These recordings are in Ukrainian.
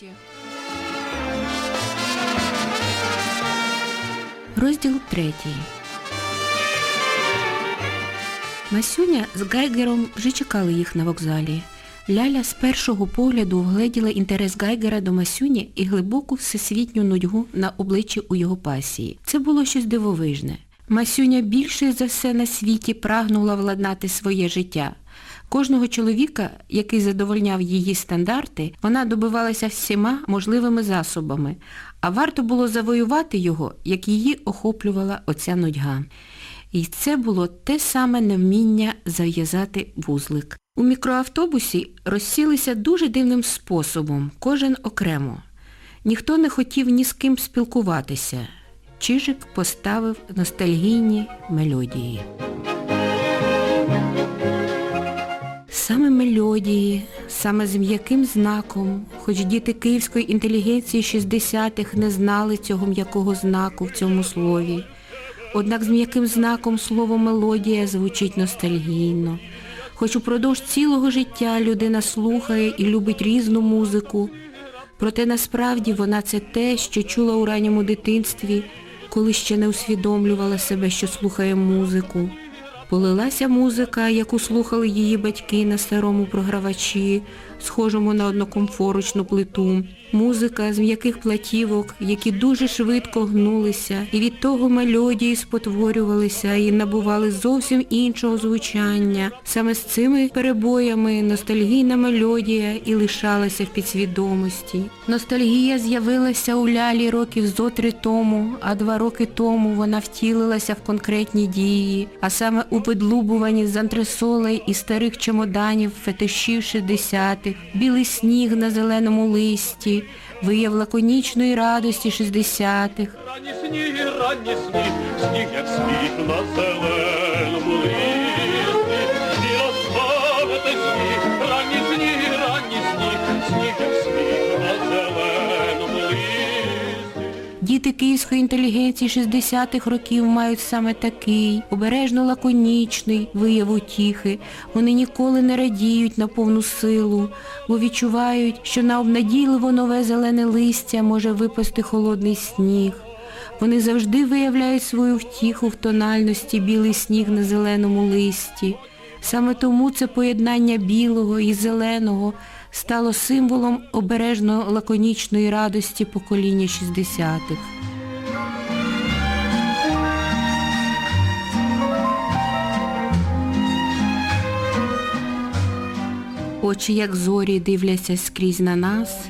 творчості. Розділ третій. Масюня з Гайгером вже чекали їх на вокзалі. Ляля з першого погляду вгледіла інтерес Гайгера до Масюні і глибоку всесвітню нудьгу на обличчі у його пасії. Це було щось дивовижне. Масюня більше за все на світі прагнула владнати своє життя. Кожного чоловіка, який задовольняв її стандарти, вона добивалася всіма можливими засобами, а варто було завоювати його, як її охоплювала оця нудьга. І це було те саме невміння зав'язати вузлик. У мікроавтобусі розсілися дуже дивним способом, кожен окремо. Ніхто не хотів ні з ким спілкуватися. Чижик поставив ностальгійні мелодії. Мелодії, саме з м'яким знаком, хоч діти київської інтелігенції 60-х не знали цього м'якого знаку в цьому слові. Однак з м'яким знаком слово мелодія звучить ностальгійно. Хоч упродовж цілого життя людина слухає і любить різну музику, проте насправді вона це те, що чула у ранньому дитинстві, коли ще не усвідомлювала себе, що слухає музику. Полилася музика, яку слухали її батьки на старому програвачі, схожому на однокомфорочну плиту. Музика з м'яких платівок, які дуже швидко гнулися, і від того мелодії спотворювалися і набували зовсім іншого звучання. Саме з цими перебоями ностальгійна мелодія і лишалася в підсвідомості. Ностальгія з'явилася у лялі років зо три тому, а два роки тому вона втілилася в конкретні дії, а саме у видлубуванні з антресолей і старих чемоданів фетишів 60-х, білий сніг на зеленому листі, вияв лаконічної радості 60-х. Ранні сніги, ранні сніг, сніг як сніг на зеленому листі. Діти київської інтелігенції 60-х років мають саме такий, обережно лаконічний вияв утіхи. Вони ніколи не радіють на повну силу, бо відчувають, що на обнадійливо нове зелене листя може випасти холодний сніг. Вони завжди виявляють свою втіху в тональності білий сніг на зеленому листі. Саме тому це поєднання білого і зеленого стало символом обережно лаконічної радості покоління 60-х. Очі, як зорі, дивляться скрізь на нас,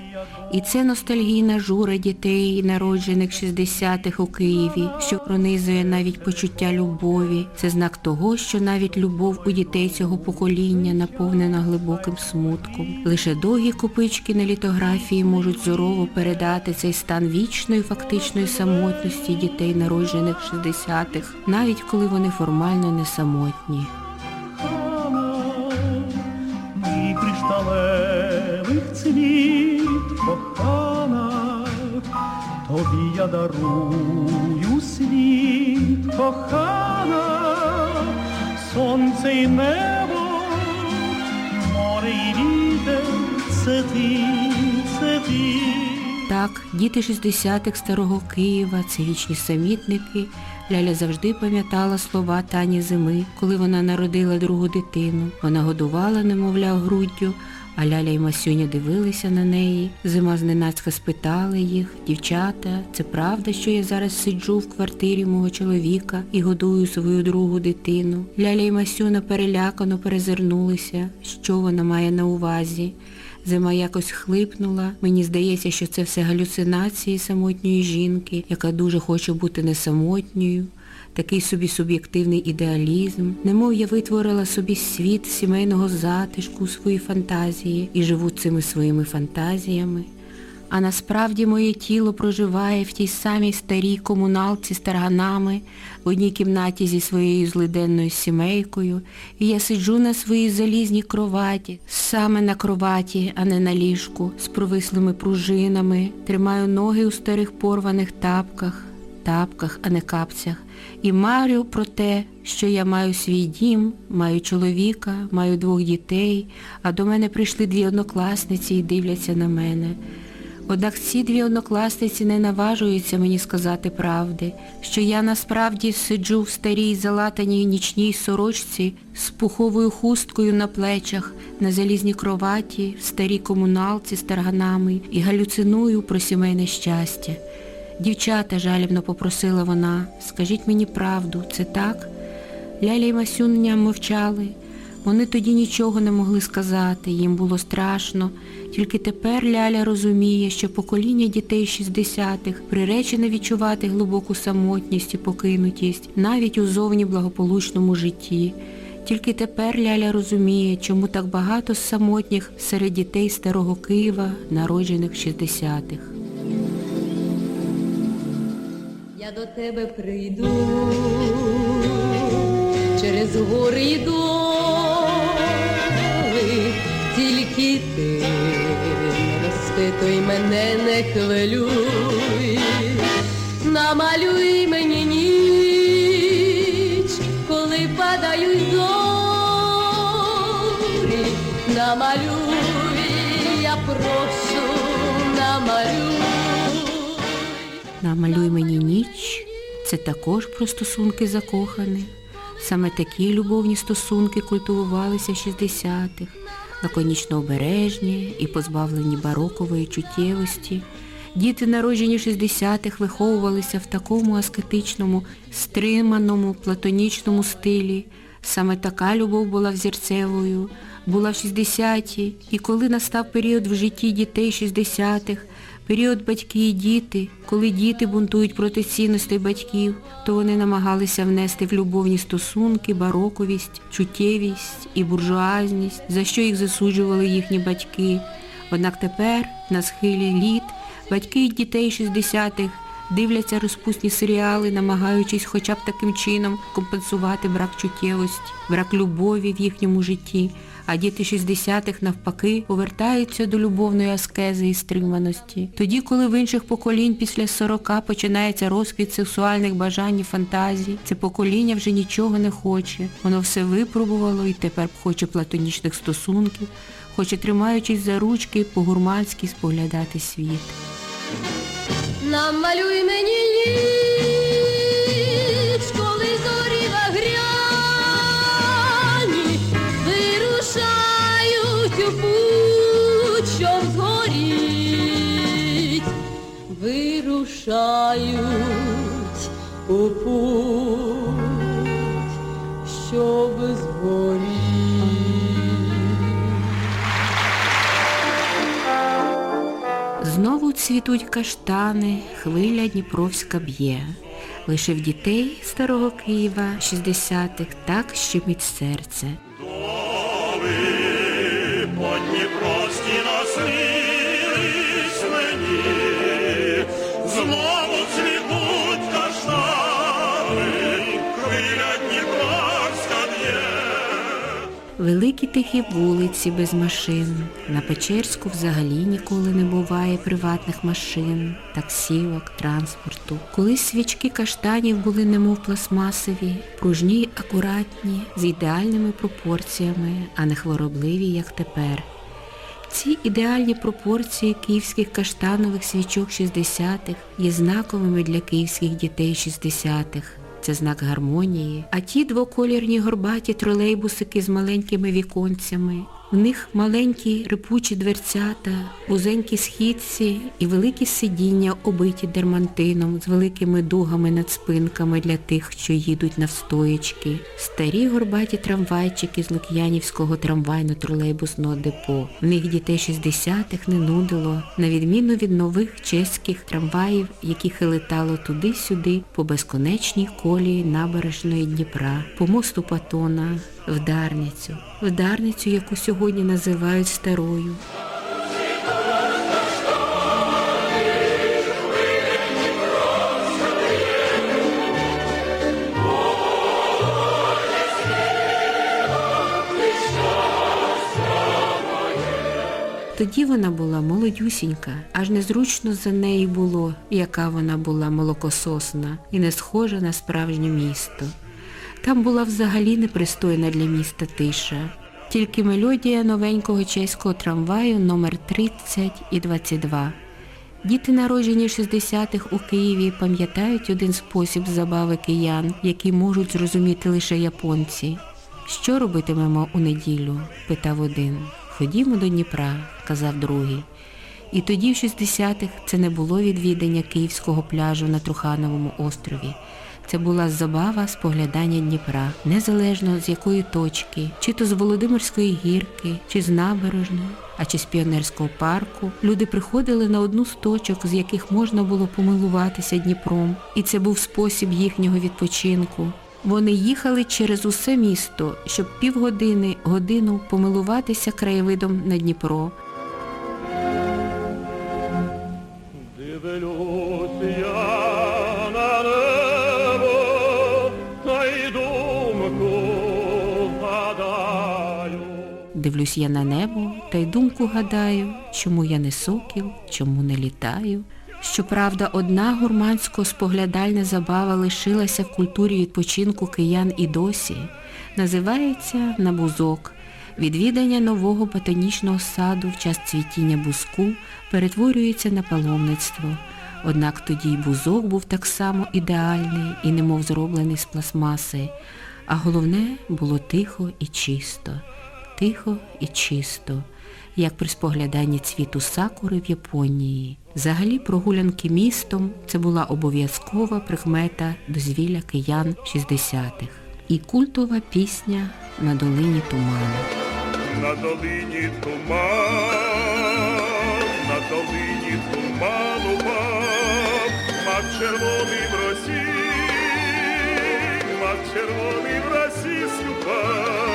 і це ностальгійна жура дітей, народжених 60-х у Києві, що пронизує навіть почуття любові. Це знак того, що навіть любов у дітей цього покоління наповнена глибоким смутком. Лише довгі копички на літографії можуть зорово передати цей стан вічної фактичної самотності дітей, народжених 60-х, навіть коли вони формально не самотні. Мій цвіт, тобі я дарую світ, кохана, сонце й небо, море й вітер, це ти, це ти. Так, діти 60-х старого Києва, це вічні самітники. Ляля завжди пам'ятала слова Тані Зими, коли вона народила другу дитину. Вона годувала, немовля, груддю, а Ляля і Масюня дивилися на неї. Зима зненацька спитала їх, дівчата, це правда, що я зараз сиджу в квартирі мого чоловіка і годую свою другу дитину? Ляля і Масюна перелякано перезирнулися, що вона має на увазі. Зима якось хлипнула. Мені здається, що це все галюцинації самотньої жінки, яка дуже хоче бути не самотньою. Такий собі суб'єктивний ідеалізм. Немов я витворила собі світ сімейного затишку у своїй фантазії і живу цими своїми фантазіями. А насправді моє тіло проживає в тій самій старій комуналці з тарганами, в одній кімнаті зі своєю злиденною сімейкою, і я сиджу на своїй залізній кроваті, саме на кроваті, а не на ліжку, з провислими пружинами, тримаю ноги у старих порваних тапках, тапках, а не капцях, і марю про те, що я маю свій дім, маю чоловіка, маю двох дітей, а до мене прийшли дві однокласниці і дивляться на мене. Однак ці дві однокласниці не наважуються мені сказати правди, що я насправді сиджу в старій залатаній нічній сорочці з пуховою хусткою на плечах, на залізній кроваті, в старій комуналці з тарганами і галюциную про сімейне щастя. Дівчата, жалібно попросила вона, скажіть мені правду, це так? Ляля й Масюня мовчали. Вони тоді нічого не могли сказати, їм було страшно. Тільки тепер Ляля розуміє, що покоління дітей 60-х приречене відчувати глибоку самотність і покинутість навіть у зовні благополучному житті. Тільки тепер Ляля розуміє, чому так багато самотніх серед дітей старого Києва, народжених в 60-х. До тебе прийду. Через гори й доли, тільки ти не розпитуй мене, не хвилюй, намалюй мені ніч, коли падають зорі, намалюй, Намалюй мені ніч це також про стосунки закоханих. Саме такі любовні стосунки культивувалися в 60-х, лаконічно обережні і позбавлені барокової чуттєвості. Діти, народжені в 60-х, виховувалися в такому аскетичному, стриманому, платонічному стилі. Саме така любов була взірцевою, була в 60-ті, і коли настав період в житті дітей 60-х, період батьки і діти, коли діти бунтують проти цінностей батьків, то вони намагалися внести в любовні стосунки бароковість, чуттєвість і буржуазність, за що їх засуджували їхні батьки. Однак тепер, на схилі літ, батьки і дітей 60-х дивляться розпусні серіали, намагаючись хоча б таким чином компенсувати брак чуттєвості, брак любові в їхньому житті, а діти 60-х навпаки повертаються до любовної аскези і стриманості. Тоді, коли в інших поколінь після 40 починається розквіт сексуальних бажань і фантазій, це покоління вже нічого не хоче. Воно все випробувало і тепер хоче платонічних стосунків, хоче, тримаючись за ручки, по-гурманськи споглядати світ. Намалюй мені ніч, цвітуть каштани, хвиля Дніпровська б'є. Лише в дітей старого Києва 60-х так щемить серце. Доли мені, Великі тихі вулиці без машин. На Печерську взагалі ніколи не буває приватних машин, таксівок, транспорту. Колись свічки каштанів були немов пластмасові, пружні акуратні, з ідеальними пропорціями, а не хворобливі, як тепер. Ці ідеальні пропорції київських каштанових свічок 60-х є знаковими для київських дітей 60-х. Це знак гармонії. А ті двоколірні горбаті тролейбусики з маленькими віконцями. В них маленькі рипучі дверцята, вузенькі східці і великі сидіння, обиті дермантином з великими дугами над спинками для тих, що їдуть навстоячки. Старі горбаті трамвайчики з Лук'янівського трамвайно-тролейбусного депо. В них дітей 60-х не нудило, на відміну від нових чеських трамваїв, яких летало туди-сюди по безконечній колії набережної Дніпра, по мосту Патона, в Дарницю, в Дарницю, яку сьогодні називають старою. Тоді вона була молодюсінька, аж незручно за неї було, яка вона була молокососна і не схожа на справжнє місто. Там була взагалі непристойна для міста тиша. Тільки мелодія новенького чеського трамваю номер 30 і 22. Діти, народжені в 60-х у Києві, пам'ятають один спосіб забави киян, який можуть зрозуміти лише японці. Що робитимемо у неділю? питав один. Ходімо до Дніпра, казав другий. І тоді в 60-х це не було відвідання київського пляжу на Трухановому острові. Це була забава споглядання Дніпра, незалежно з якої точки, чи то з Володимирської гірки, чи з набережної, а чи з піонерського парку. Люди приходили на одну з точок, з яких можна було помилуватися Дніпром, і це був спосіб їхнього відпочинку. Вони їхали через усе місто, щоб півгодини, годину помилуватися краєвидом на Дніпро. Дивлюсь я на небо та й думку гадаю, чому я не сокіл, чому не літаю. Щоправда, одна гурмансько-споглядальна забава лишилася в культурі відпочинку киян і досі. Називається набузок. Відвідання нового ботанічного саду в час цвітіння бузку перетворюється на паломництво. Однак тоді й бузок був так само ідеальний і немов зроблений з пластмаси. А головне було тихо і чисто. Тихо і чисто, як при спогляданні цвіту сакури в Японії. Взагалі прогулянки містом це була обов'язкова прикмета дозвілля киян 60-х. І культова пісня на долині туману. На долині туман, на долині туман упав, мак червоний в росі, мак червоний в росі ступав,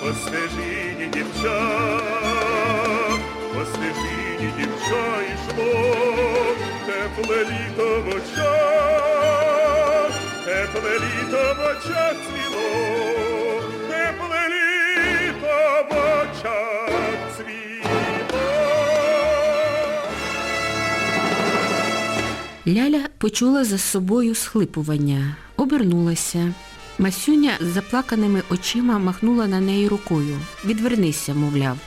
по стежині дівча, по стежині дівча йшло, тепле літо в тепле літо в очах цвіло, тепле літо в очах цвіло. Ляля почула за собою схлипування, обернулася. Масюня з заплаканими очима махнула на неї рукою. Відвернися, мовляв.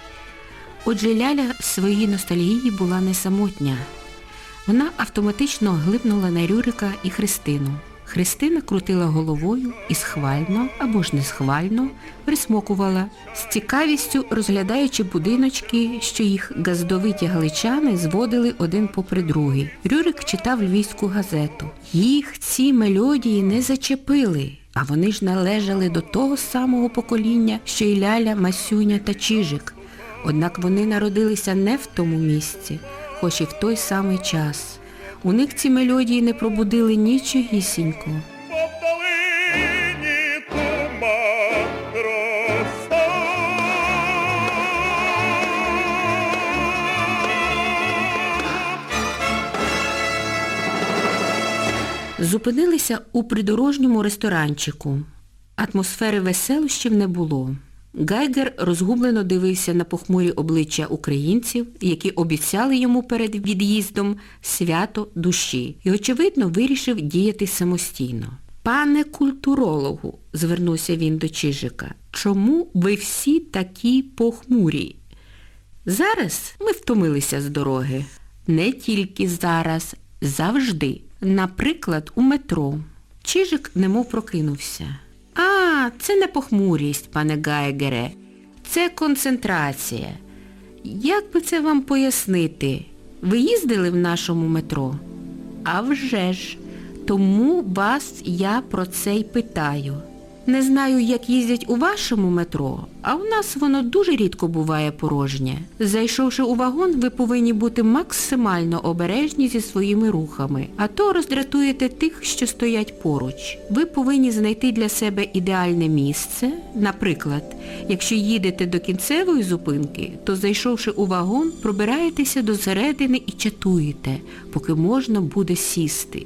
Отже, Ляля в своїй ностальгії була не самотня. Вона автоматично глипнула на Рюрика і Христину. Христина крутила головою і схвально або ж несхвально присмокувала, з цікавістю розглядаючи будиночки, що їх газдовиті галичани зводили один попри другий. Рюрик читав львівську газету. Їх ці мелодії не зачепили, а вони ж належали до того самого покоління, що й Ляля, Масюня та Чижик. Однак вони народилися не в тому місці, хоч і в той самий час. У них ці мелодії не пробудили нічогісінько. Зупинилися у придорожньому ресторанчику. Атмосфери веселощів не було. Гайгер розгублено дивився на похмурі обличчя українців, які обіцяли йому перед від'їздом свято душі і, очевидно, вирішив діяти самостійно. Пане культурологу, звернувся він до Чижика, чому ви всі такі похмурі? Зараз ми втомилися з дороги. Не тільки зараз, завжди. Наприклад, у метро. Чижик немов прокинувся. А, це не похмурість, пане Гайгере. Це концентрація. Як би це вам пояснити? Ви їздили в нашому метро? А вже ж. Тому вас я про це й питаю. Не знаю, як їздять у вашому метро, а у нас воно дуже рідко буває порожнє. Зайшовши у вагон, ви повинні бути максимально обережні зі своїми рухами, а то роздратуєте тих, що стоять поруч. Ви повинні знайти для себе ідеальне місце. Наприклад, якщо їдете до кінцевої зупинки, то зайшовши у вагон, пробираєтеся до середини і чатуєте, поки можна буде сісти.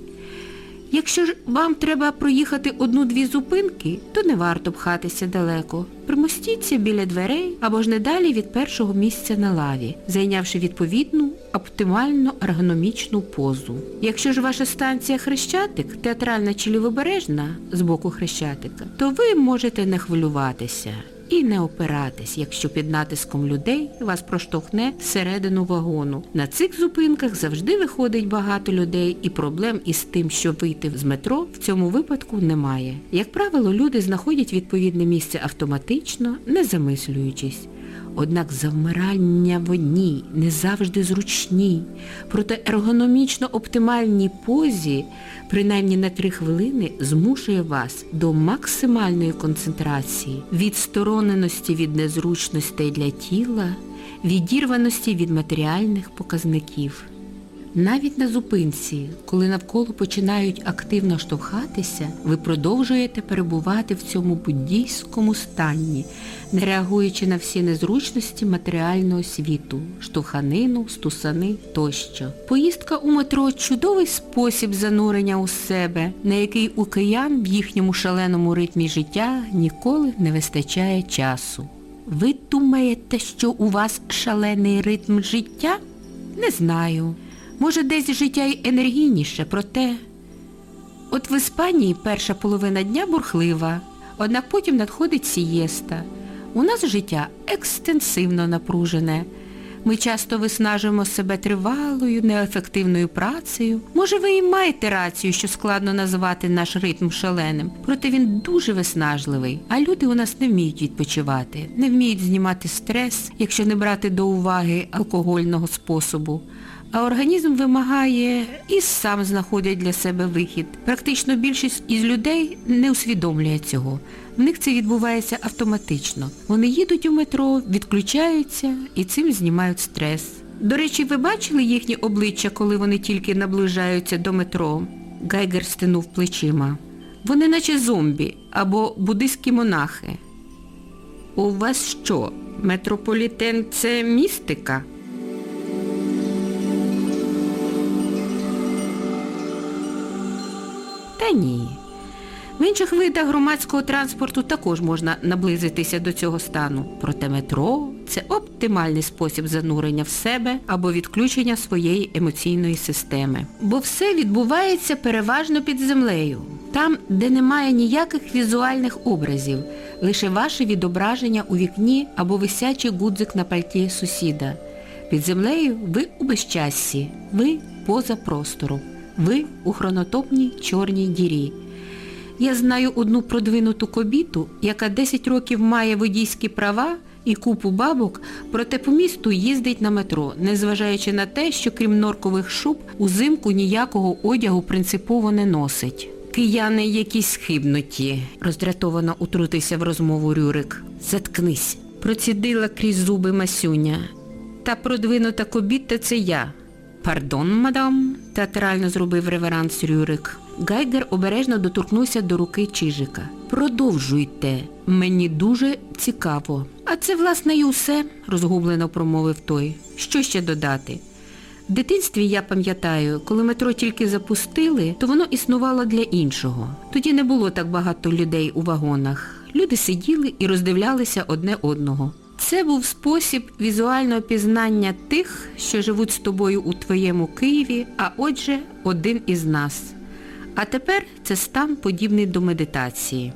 Якщо ж вам треба проїхати одну-дві зупинки, то не варто пхатися далеко. Примостіться біля дверей або ж не далі від першого місця на лаві, зайнявши відповідну оптимально ергономічну позу. Якщо ж ваша станція Хрещатик, театральна чи лівобережна з боку Хрещатика, то ви можете не хвилюватися. І не опиратись, якщо під натиском людей вас проштовхне всередину вагону. На цих зупинках завжди виходить багато людей і проблем із тим, що вийти з метро в цьому випадку немає. Як правило, люди знаходять відповідне місце автоматично, не замислюючись. Однак завмирання в одній, не завжди зручній, проте ергономічно оптимальній позі, принаймні на три хвилини, змушує вас до максимальної концентрації, відстороненості від незручностей для тіла, відірваності від матеріальних показників. Навіть на зупинці, коли навколо починають активно штовхатися, ви продовжуєте перебувати в цьому буддійському стані, не реагуючи на всі незручності матеріального світу, штовханину, стусани тощо. Поїздка у метро – чудовий спосіб занурення у себе, на який у киян в їхньому шаленому ритмі життя ніколи не вистачає часу. Ви думаєте, що у вас шалений ритм життя? Не знаю. Може, десь життя й енергійніше, проте... От в Іспанії перша половина дня бурхлива, однак потім надходить сієста. У нас життя екстенсивно напружене. Ми часто виснажуємо себе тривалою, неефективною працею. Може, ви і маєте рацію, що складно називати наш ритм шаленим, проте він дуже виснажливий, а люди у нас не вміють відпочивати, не вміють знімати стрес, якщо не брати до уваги алкогольного способу. А організм вимагає і сам знаходить для себе вихід. Практично більшість із людей не усвідомлює цього. В них це відбувається автоматично. Вони їдуть у метро, відключаються і цим знімають стрес. До речі, ви бачили їхні обличчя, коли вони тільки наближаються до метро? Гайгер стенув плечима. Вони наче зомбі або буддистські монахи. У вас що, метрополітен це містика? Та ні. В інших видах громадського транспорту також можна наблизитися до цього стану. Проте метро – це оптимальний спосіб занурення в себе або відключення своєї емоційної системи. Бо все відбувається переважно під землею. Там, де немає ніяких візуальних образів, лише ваше відображення у вікні або висячий гудзик на пальті сусіда. Під землею ви у безчассі, ви поза простором. Ви у хронотопній чорній дірі. Я знаю одну продвинуту кобіту, яка 10 років має водійські права і купу бабок, проте по місту їздить на метро, незважаючи на те, що крім норкових шуб узимку ніякого одягу принципово не носить. Кияни якісь схибнуті, роздратовано утрутився в розмову Рюрик. Заткнись. Процідила крізь зуби Масюня. Та продвинута кобіта це я. Пардон, мадам, театрально зробив реверанс Рюрик. Гайгер обережно доторкнувся до руки Чижика. Продовжуйте, мені дуже цікаво. А це, власне, і усе, розгублено промовив той. Що ще додати? В дитинстві я пам'ятаю, коли метро тільки запустили, то воно існувало для іншого. Тоді не було так багато людей у вагонах. Люди сиділи і роздивлялися одне одного. Це був спосіб візуального пізнання тих, що живуть з тобою у твоєму Києві, а отже, один із нас. А тепер це стан подібний до медитації.